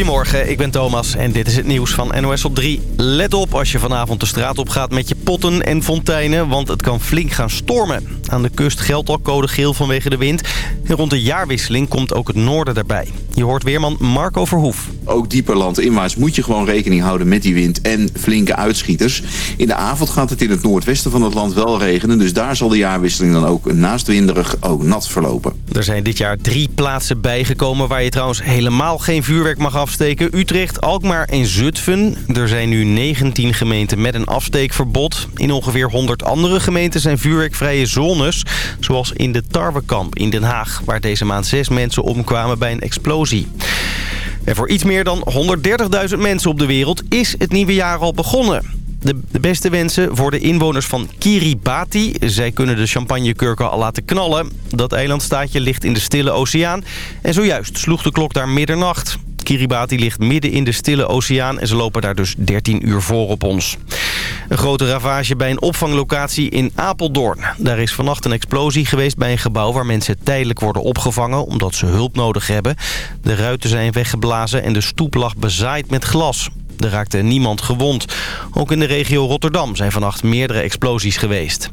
Goedemorgen, ik ben Thomas en dit is het nieuws van NOS op 3. Let op als je vanavond de straat op gaat met je potten en fonteinen, want het kan flink gaan stormen. Aan de kust geldt al code geel vanwege de wind. En rond de jaarwisseling komt ook het noorden erbij. Je hoort weerman Marco Verhoef. Ook dieper landinwaarts moet je gewoon rekening houden met die wind en flinke uitschieters. In de avond gaat het in het noordwesten van het land wel regenen, dus daar zal de jaarwisseling dan ook naast winderig ook nat verlopen. Er zijn dit jaar drie plaatsen bijgekomen waar je trouwens helemaal geen vuurwerk mag afsteken. Utrecht, Alkmaar en Zutphen. Er zijn nu 19 gemeenten met een afsteekverbod. In ongeveer 100 andere gemeenten zijn vuurwerkvrije zones. Zoals in de Tarwekamp in Den Haag. Waar deze maand zes mensen omkwamen bij een explosie. En voor iets meer dan 130.000 mensen op de wereld is het nieuwe jaar al begonnen. De, beste wensen voor de inwoners van Kiribati. Zij kunnen de champagnekurken al laten knallen. Dat eilandstaatje ligt in de Stille Oceaan. En zojuist sloeg de klok daar middernacht. Kiribati ligt midden in de Stille Oceaan en ze lopen daar dus 13 uur voor op ons. Een grote ravage bij een opvanglocatie in Apeldoorn. Daar is vannacht een explosie geweest bij een gebouw waar mensen tijdelijk worden opgevangen omdat ze hulp nodig hebben. De ruiten zijn weggeblazen en de stoep lag bezaaid met glas. Er raakte niemand gewond. Ook in de regio Rotterdam zijn vannacht meerdere explosies geweest.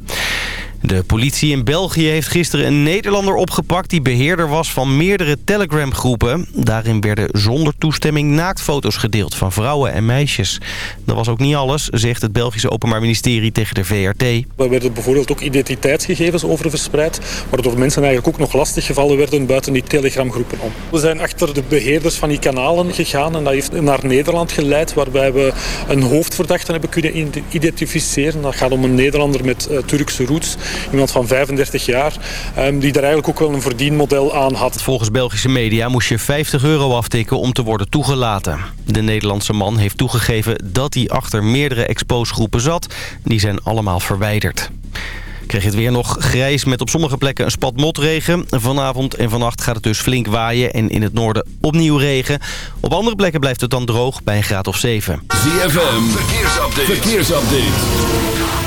De politie in België heeft gisteren een Nederlander opgepakt... die beheerder was van meerdere Telegram-groepen. Daarin werden zonder toestemming naaktfoto's gedeeld van vrouwen en meisjes. Dat was ook niet alles, zegt het Belgische Openbaar Ministerie tegen de VRT. Er werden bijvoorbeeld ook identiteitsgegevens over verspreid... waardoor mensen eigenlijk ook nog lastiggevallen werden buiten die Telegram-groepen om. We zijn achter de beheerders van die kanalen gegaan... en dat heeft naar Nederland geleid... waarbij we een hoofdverdachte hebben kunnen identificeren. Dat gaat om een Nederlander met uh, Turkse roots Iemand van 35 jaar, um, die daar eigenlijk ook wel een verdienmodel aan had. Volgens Belgische media moest je 50 euro aftikken om te worden toegelaten. De Nederlandse man heeft toegegeven dat hij achter meerdere exposgroepen zat. Die zijn allemaal verwijderd. Kreeg het weer nog grijs met op sommige plekken een spat motregen. Vanavond en vannacht gaat het dus flink waaien en in het noorden opnieuw regen. Op andere plekken blijft het dan droog bij een graad of 7. ZFM, verkeersupdate. verkeersupdate.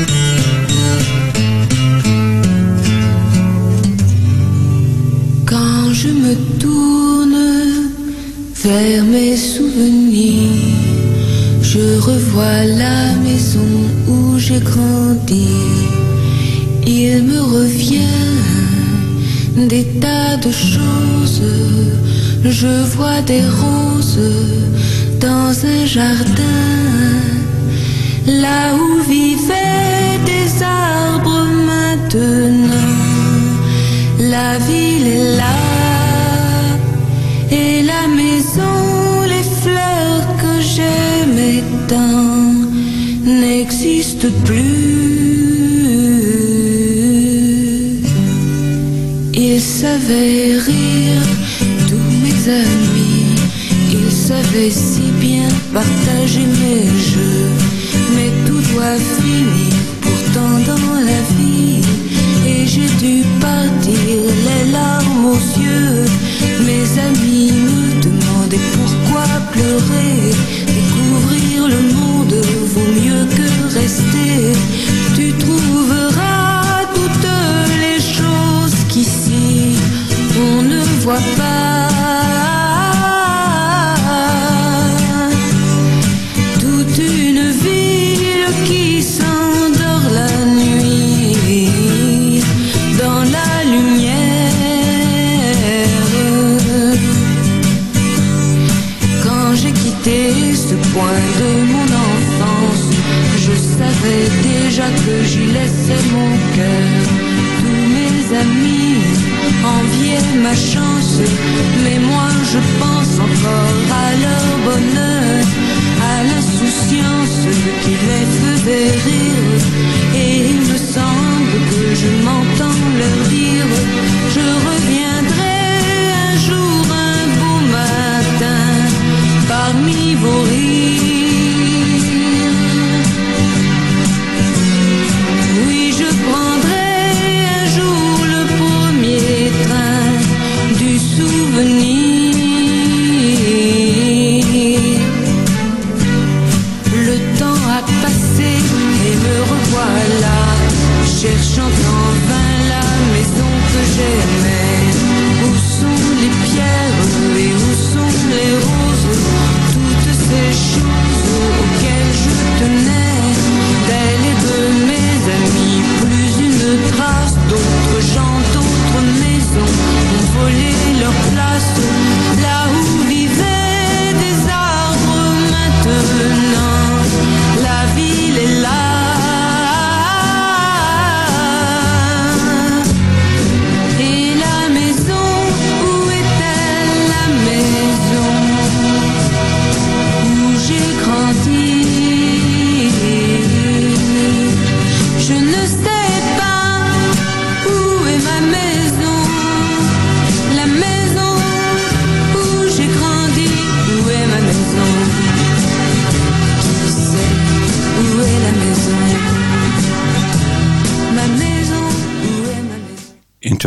Je me tourne vers mes souvenirs, je revois la maison où j'ai grandi. Il me revient des tas de choses, je vois des roses dans un jardin, là où vivaient des arbres maintenant. La ville est là et la maison, les fleurs que j'aimais tant n'existent plus. Ils savaient rire, tous mes amis, ils savaient si bien partager mes jeux, mais tout doit finir pourtant dans la vie. Et j'ai dû partir les larmes aux yeux mes amis me demandaient pourquoi pleurer. Découvrir le monde vaut mieux que rester. Tu trouveras toutes les choses qu'ici on ne voit pas. Laissais mon cœur. Tous mes amis enviaient ma chance, mais moi je pense encore à leur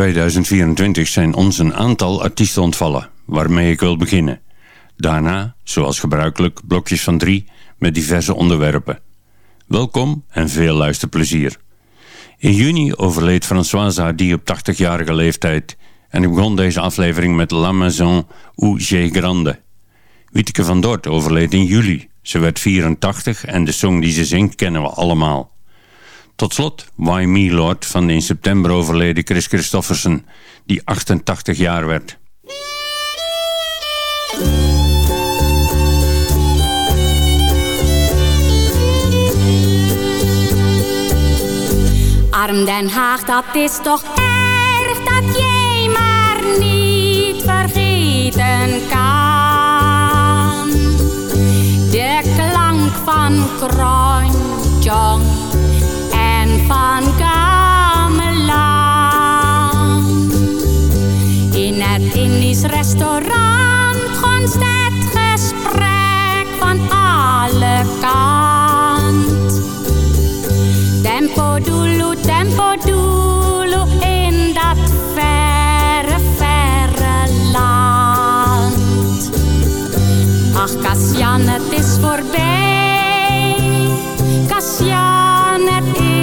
2024 zijn ons een aantal artiesten ontvallen, waarmee ik wil beginnen. Daarna, zoals gebruikelijk, blokjes van drie met diverse onderwerpen. Welkom en veel luisterplezier. In juni overleed Françoise Hardy op 80-jarige leeftijd en ik begon deze aflevering met La Maison où j'ai grande. Wieteke van Dort overleed in juli. Ze werd 84 en de song die ze zingt kennen we allemaal. Tot slot Why Me Lord van de in september overleden Chris Christofferson, die 88 jaar werd. Arm Den Haag, dat is toch erg dat jij maar niet vergeten kan. De klank van Kronjong van Gamelan. In het Indisch restaurant gonst het gesprek van alle kant. Tempo dulu, tempo dulu in dat verre, verre land. Ach, Kasjan, het is voorbij. Kasjan, het is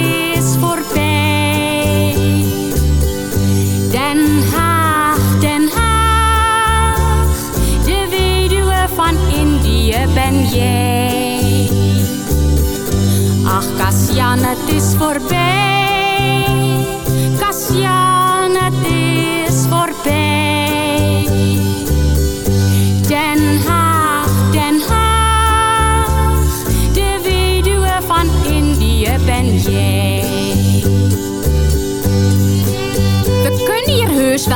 jij. Ach, Kasjan, het is voorbij.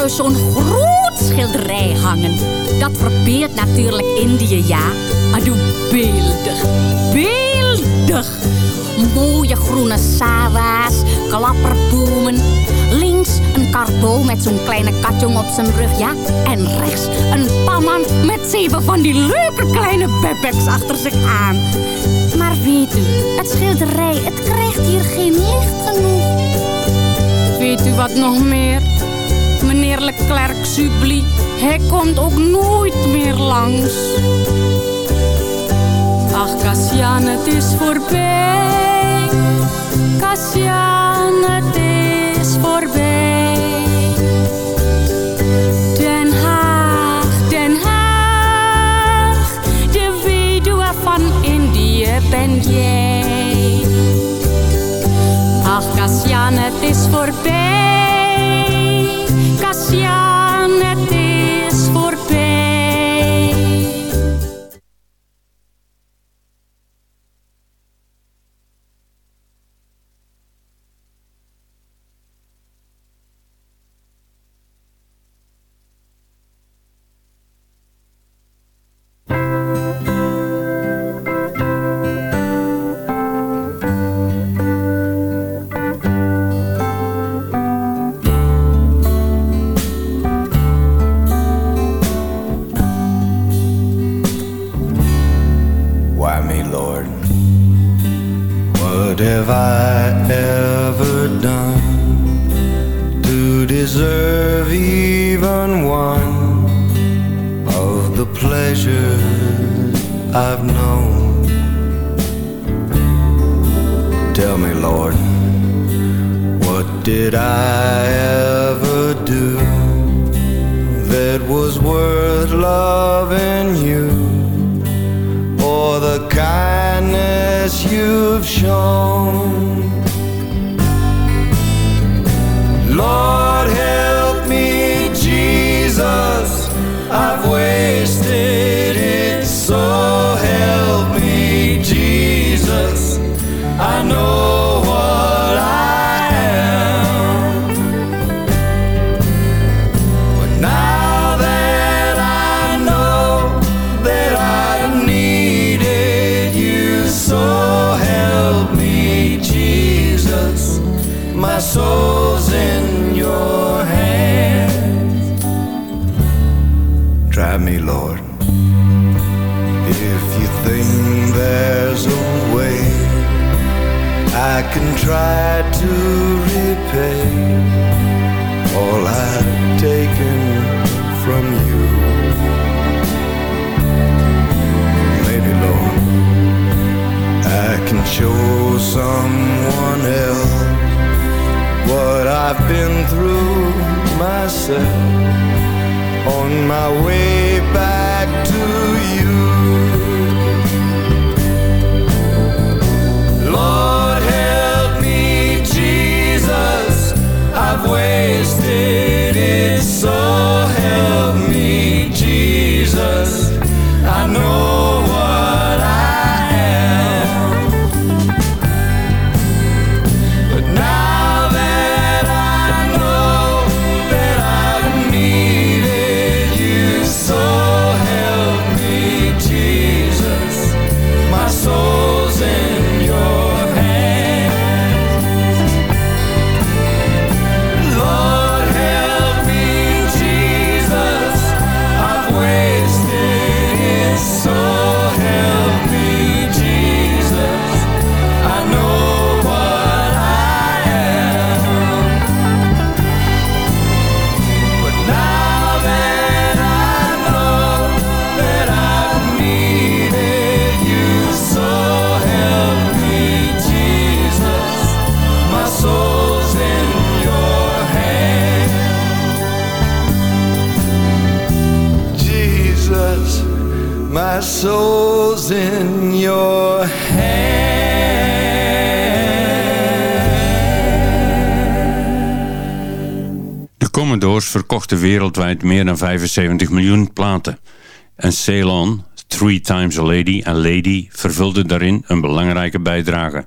Zo'n groot schilderij hangen. Dat verbeeldt natuurlijk Indië, ja. Maar doe beeldig, beeldig. Mooie groene sawa's, klapperbomen. Links een karbo met zo'n kleine katjong op zijn rug, ja. En rechts een pamman met zeven van die leuke kleine bebeks achter zich aan. Maar weet u, het schilderij, het krijgt hier geen licht genoeg. Weet u wat nog meer? Meneer Leclerc Subli, hij komt ook nooit meer langs. Ach, Cassian, het is voorbij. Try to repay all I've taken from you. Maybe, Lord, I can show someone else what I've been through myself on my way verkochten wereldwijd meer dan 75 miljoen platen. En Ceylon, Three Times a Lady en Lady vervulden daarin een belangrijke bijdrage.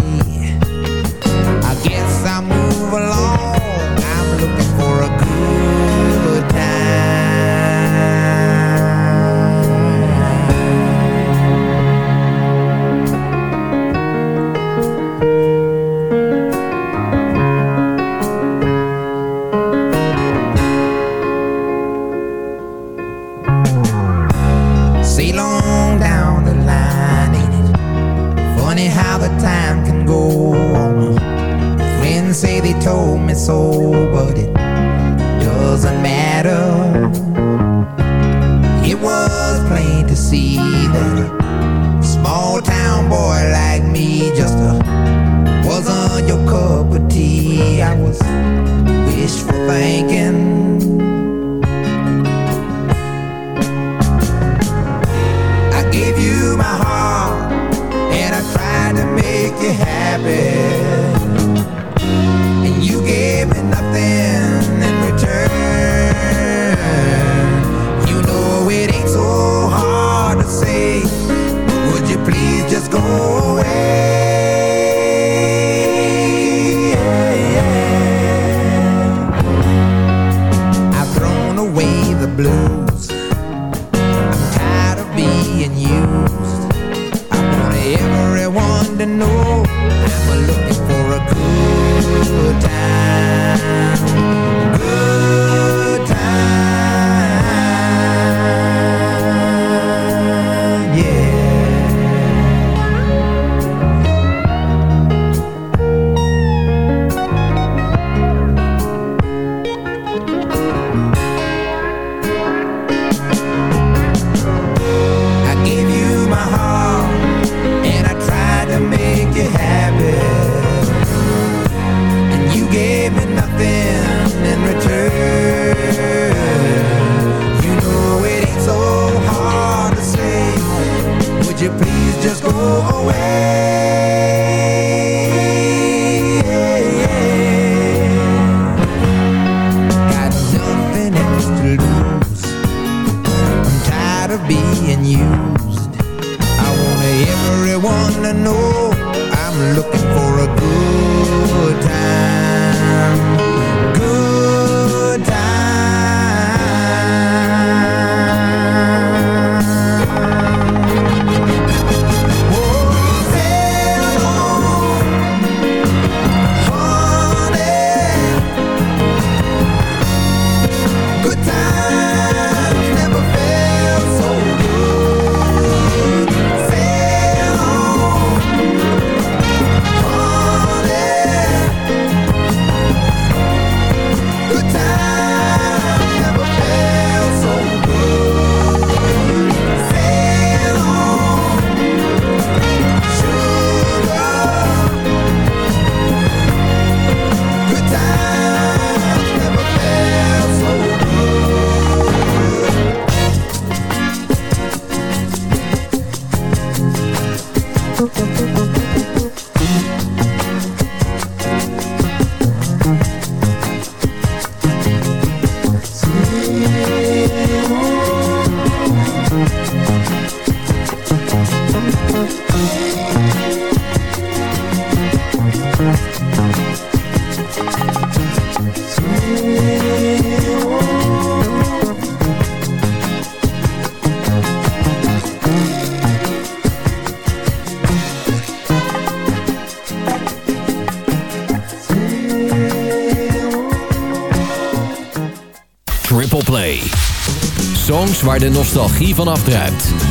De nostalgie van afdruipt.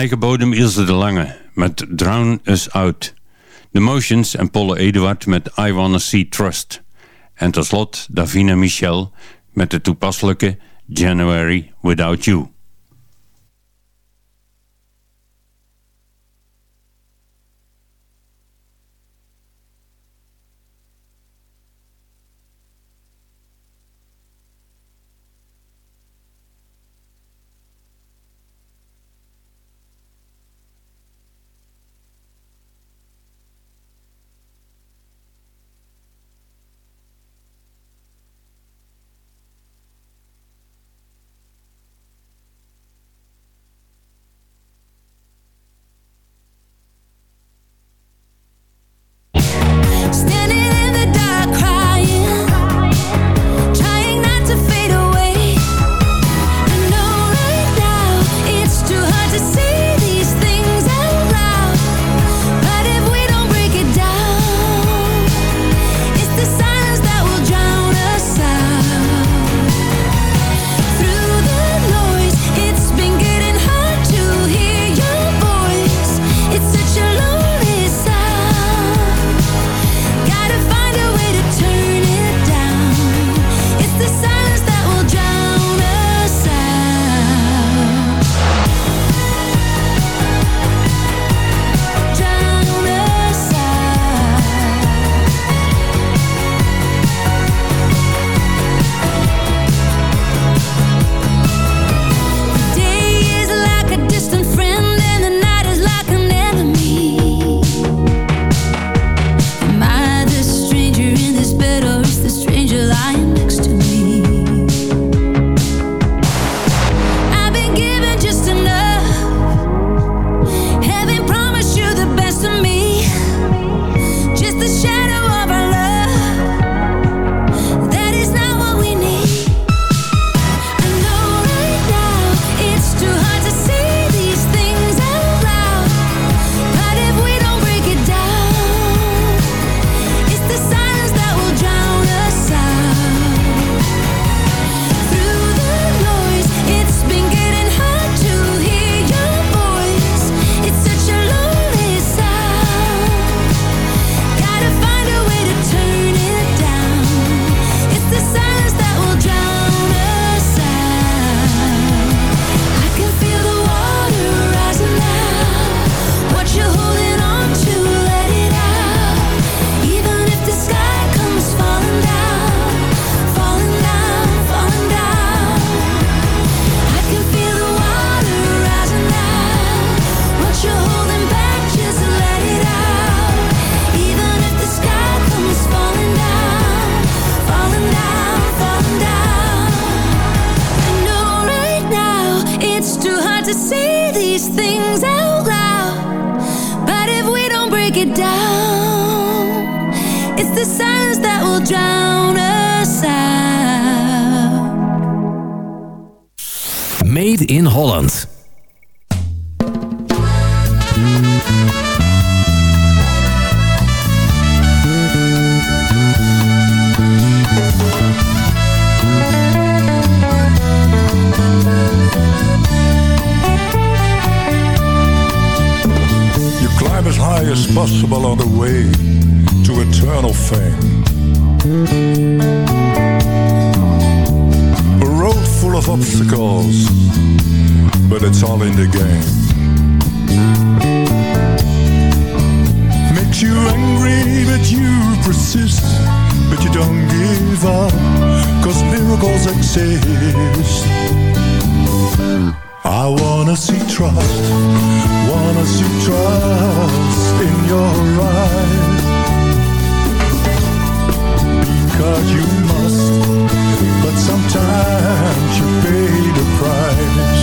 eigen bodem Ilse de Lange met Drown Us Out. The Motions en Paul Eduard met I Wanna See Trust. En tot slot Davina Michel met de toepasselijke January Without You. Made in Holland. You climb as high as possible on the way to eternal fame. Obstacles, but it's all in the game. Makes you angry, but you persist, but you don't give up, cause miracles exist. I wanna see trust, wanna see trust in your eyes. Because you but sometimes you pay the price.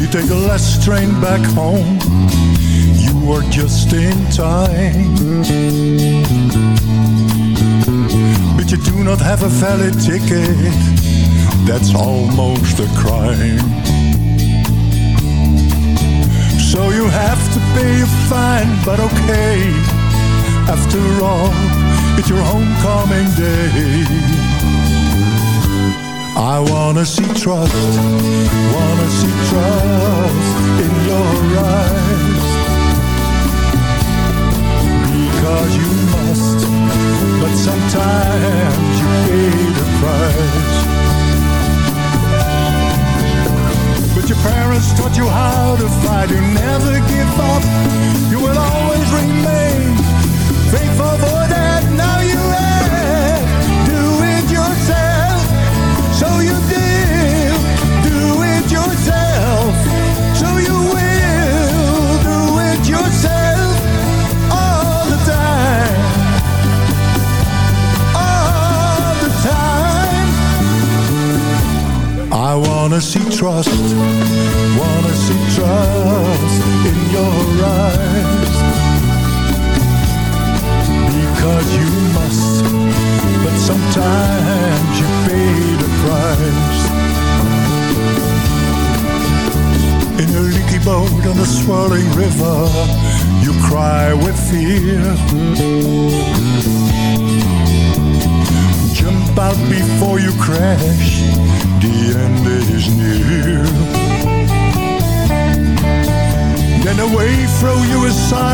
You take the last train back home, you are just in time. But you do not have a valid ticket that's almost a crime. So you have to pay a fine, but okay. After all, it's your homecoming day. I wanna see trust, wanna see trust in your eyes. Because you must, but sometimes you pay the price. But your parents taught you how to fight. You never give up.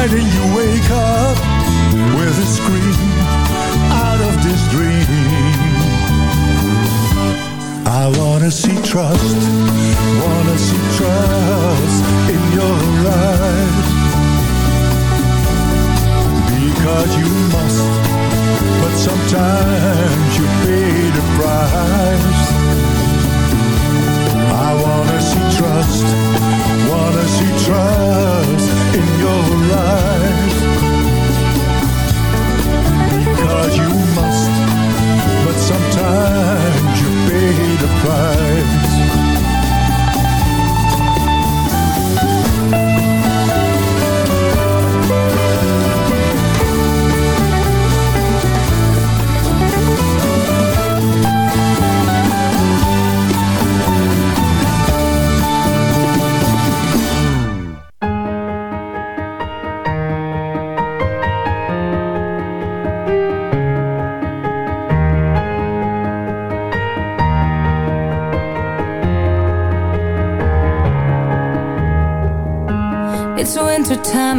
Aside and you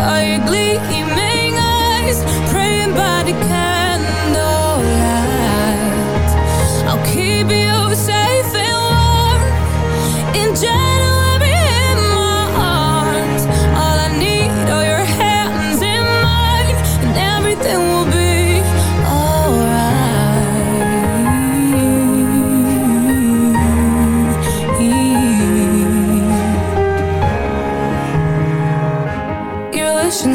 See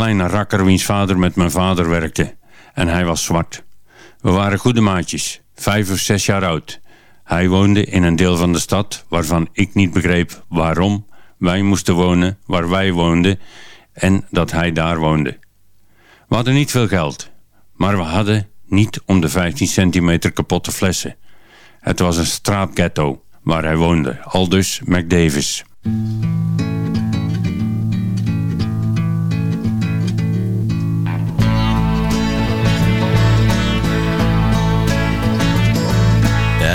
Kleine rakker wiens vader met mijn vader werkte. En hij was zwart. We waren goede maatjes, vijf of zes jaar oud. Hij woonde in een deel van de stad waarvan ik niet begreep waarom wij moesten wonen waar wij woonden en dat hij daar woonde. We hadden niet veel geld, maar we hadden niet om de 15 centimeter kapotte flessen. Het was een straatghetto waar hij woonde, aldus McDavis.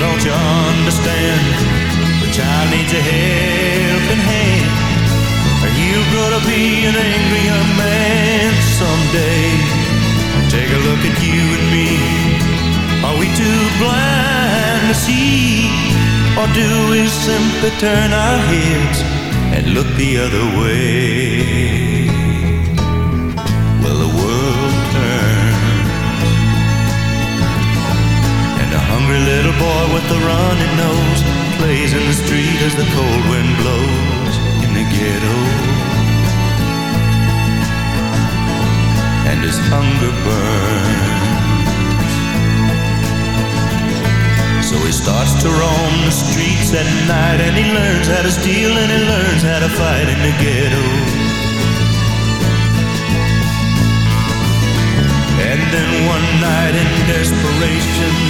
Don't you understand? The child needs a helping hand, or grow to be an angry young man someday. Take a look at you and me. Are we too blind to see? Or do we simply turn our heads and look the other way? Hungry little boy with a runny nose plays in the street as the cold wind blows in the ghetto. And his hunger burns. So he starts to roam the streets at night and he learns how to steal and he learns how to fight in the ghetto. And then one night in desperation,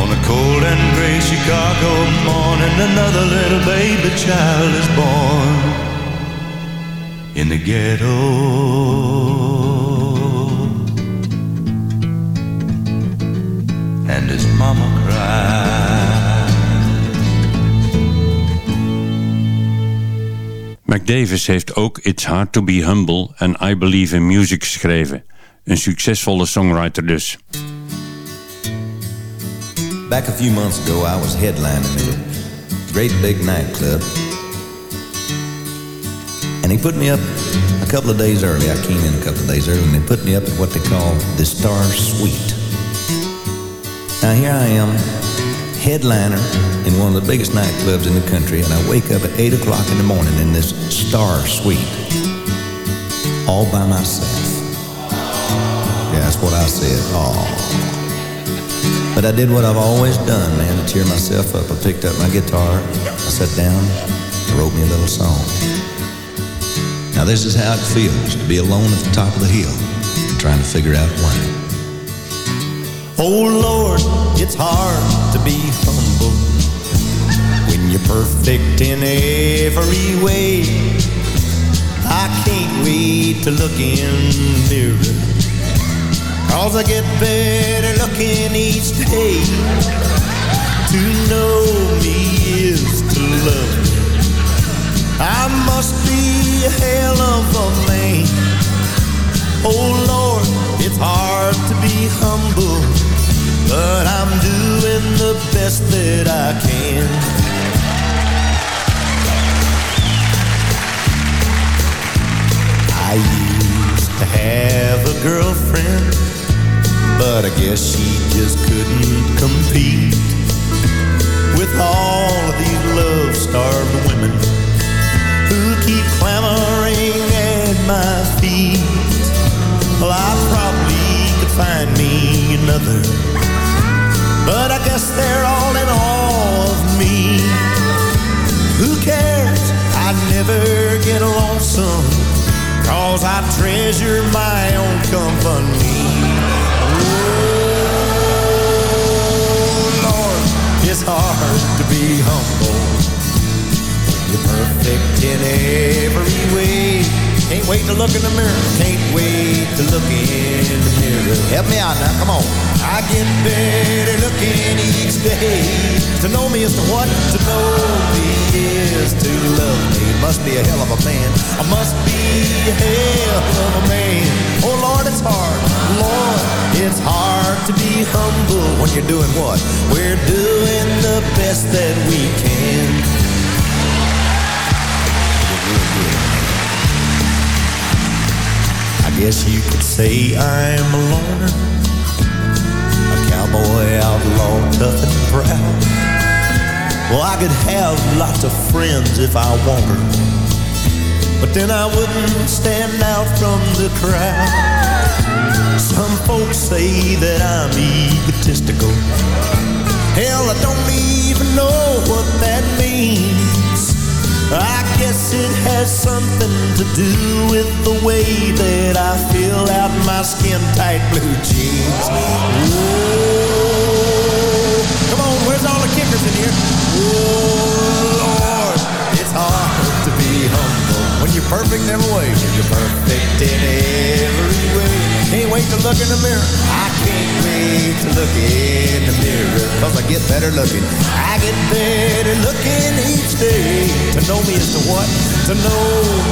on a cold and gray Chicago morning, another little baby child is born in the ghetto. and his mama cried. McDavis heeft ook It's Hard to Be Humble en I Believe in Music geschreven. Een succesvolle songwriter dus. Back a few months ago, I was headlining at a great big nightclub. And he put me up a couple of days early. I came in a couple of days early, and they put me up at what they call the Star Suite. Now, here I am, headliner in one of the biggest nightclubs in the country, and I wake up at 8 o'clock in the morning in this Star Suite, all by myself. Yeah, that's what I said. Oh. But I did what I've always done, man, to cheer myself up. I picked up my guitar, I sat down, wrote me a little song. Now this is how it feels to be alone at the top of the hill, trying to figure out why. Oh Lord, it's hard to be humble when you're perfect in every way. I can't wait to look in the mirror. Cause I get better looking each day. To know me is to love me. I must be a hell of a man. Oh Lord, it's hard to be humble, but I'm doing the best that I can. I to have a girlfriend, but I guess she just couldn't compete with all of these love-starved women who keep clamoring at my feet. Well, I probably could find me another, but I guess cause I treasure my own company. Oh, Lord, it's hard to be humble. You're perfect in way. Can't wait to look in the mirror. Can't wait to look in the mirror. Help me out now, come on. I get better looking each day. To know me is to what? To know me is to love me. Must be a hell of a man. I must be a hell of a man. Oh Lord, it's hard. Lord, it's hard to be humble when you're doing what? We're doing the best that we can. Guess you could say I'm a loner, a cowboy outlaw, tough and proud. Well, I could have lots of friends if I wanted, but then I wouldn't stand out from the crowd. Some folks say that I'm egotistical. Hell, I don't even know what that means. I guess it has something to do with the way that I fill out my skin tight blue jeans. Whoa. Come on, where's all the kickers in here? Oh, Lord, it's hard you're perfect in every way. You're perfect in every way. Can't wait to look in the mirror. I can't wait to look in the mirror. Cause I get better looking. I get better looking each day. To know me is to what? To know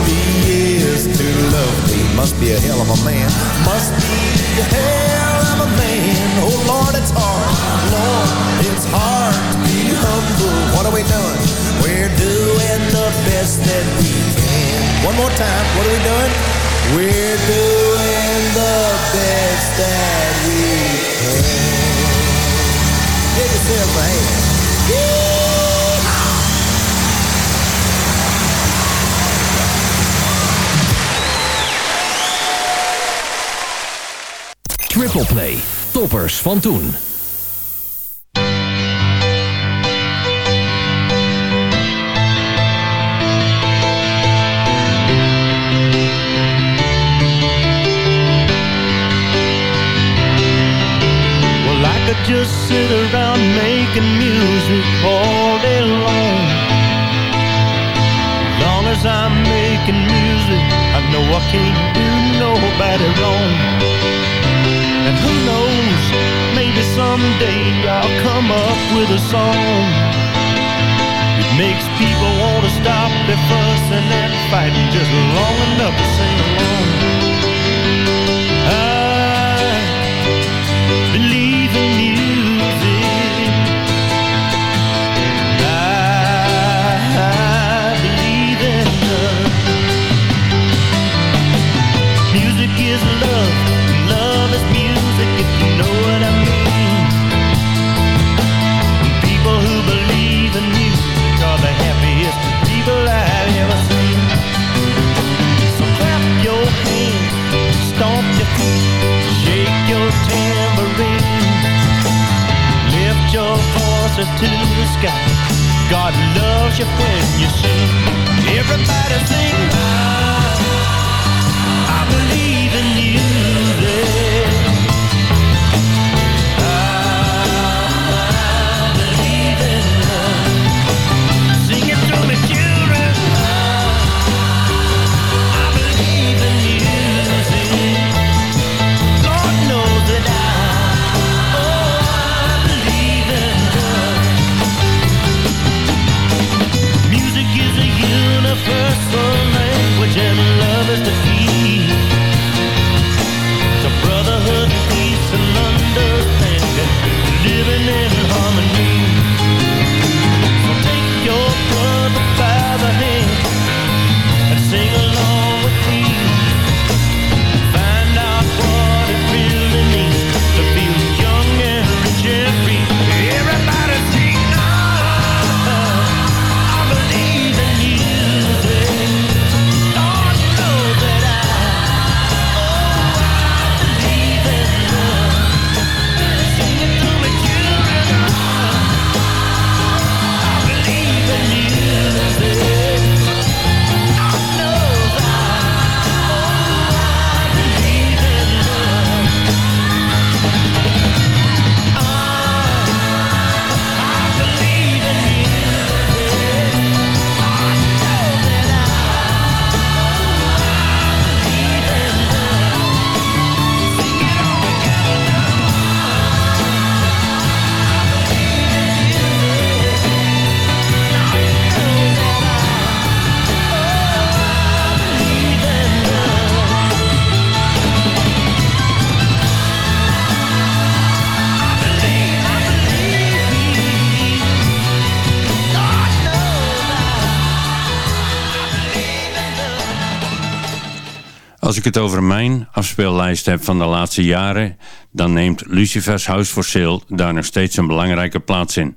me is to love me. Must be a hell of a man. Must be a hell of a man. Oh Lord, it's hard. Lord, it's hard to be humble. What are we doing? We're doing the best that we can. One more time. What are we doing? We're doing the best that we can. Give yourself a hand. Triple Play. Toppers van toen. Wrong. And who knows, maybe someday I'll come up with a song. It makes people want to stop their fussing and fighting just long enough to sing along. such a you see. Everybody sing. Als ik het over mijn afspeellijst heb van de laatste jaren... dan neemt Lucifer's House for Sale daar nog steeds een belangrijke plaats in.